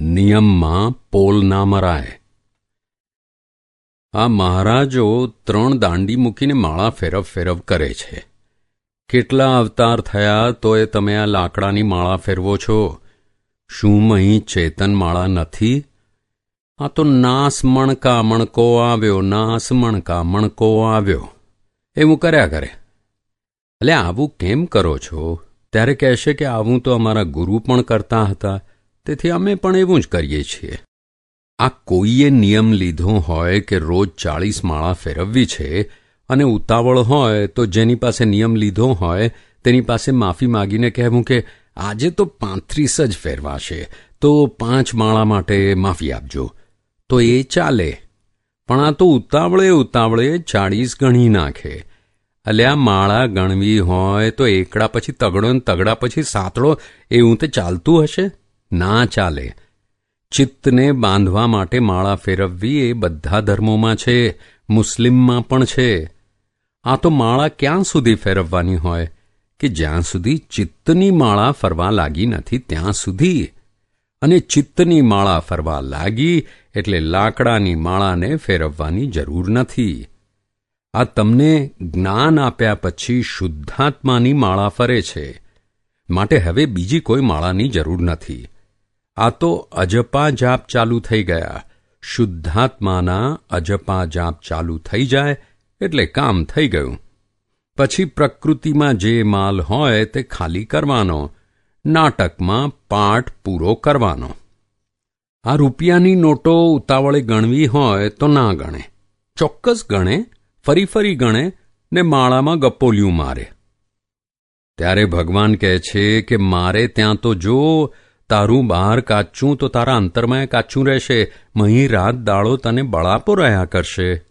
નિયમમાં પોલ ના મરાય. આ મહારાજો ત્રણ દાંડી મૂકીને માળા ફેરવ ફેરવ કરે છે. કેટલા અવતાર થયા તોય તમે આ લાકડાની માળા ફેરવો છો? શું અહીં ચેતન માળા નથી? આ તો નાસ મણકા મણકો આવ્યો, નાસ મણકા મણકો આવ્યો. એવું કર્યા કરે. એટલે આવું કેમ કરો છો? ત્યારે કહેશે કે આવું તો અમારા ગુરુ પણ કરતા હતા. તેથી અમે પણ એવું જ કરીએ છીએ. આ કોઈએ નિયમ લીધો હોય કે રોજ ચાળીસ માળા ફેરવવી છે અને ઉતાવળ હોય તો જેની પાસે નિયમ લીધો હોય તેની પાસે માફી માગીને કહેવું કે આજે તો પાંત્રીસ જ ફેરવાશે, તો પાંચ માળા માટે માફી આપજો. તો એ ચાલે. પણ આ તો ઉતાવળે ઉતાવળે ચાળીસ ગણી નાખે. અલ્યા માળા ગણવી હોય તો એકડા પછી તગડો ને તગડા પછી સાતડો, એવું તે ચાલતું હશે? ના ચાલે. ચિત્તને બાંધવા માટે માળા ફેરવવી એ બધા ધર્મોમાં છે, મુસ્લિમમાં પણ છે. આ તો માળા ક્યાં સુધી ફેરવવાની હોય? કે જ્યાં સુધી ચિત્તની માળા ફરવા લાગી નથી, ત્યાં સુધી. અને ચિત્તની માળા ફરવા લાગી એટલે લાકડાની માળાને ફેરવવાની જરૂર નથી. આ તમને જ્ઞાન આપ્યા પછી શુદ્ધાત્માની માળા ફરે છે. માટે હવે બીજી કોઈ માળાની જરૂર નથી. આ તો અજપા જાપ ચાલુ થઈ ગયા. શુદ્ધાત્માના અજપા જાપ ચાલુ થઈ જાય એટલે કામ થઈ ગયું. પછી પ્રકૃતિમાં જે માલ હોય તે ખાલી કરવાનો, નાટકમાં પાઠ પૂરો કરવાનો. આ રૂપિયાની નોટો ઉતાવળે ગણવી હોય તો ના ગણે. ચોક્કસ ગણે, ફરી ફરી ગણે ને માળામાં ગપોલિયું મારે. ત્યારે ભગવાન કહે છે કે મારે ત્યાં તો જો તારું બહાર કાચું તો તારા અંતરમાં કાચું રહેશે. મહી રાત દાળો તને બળાપો રહ્યા કરશે.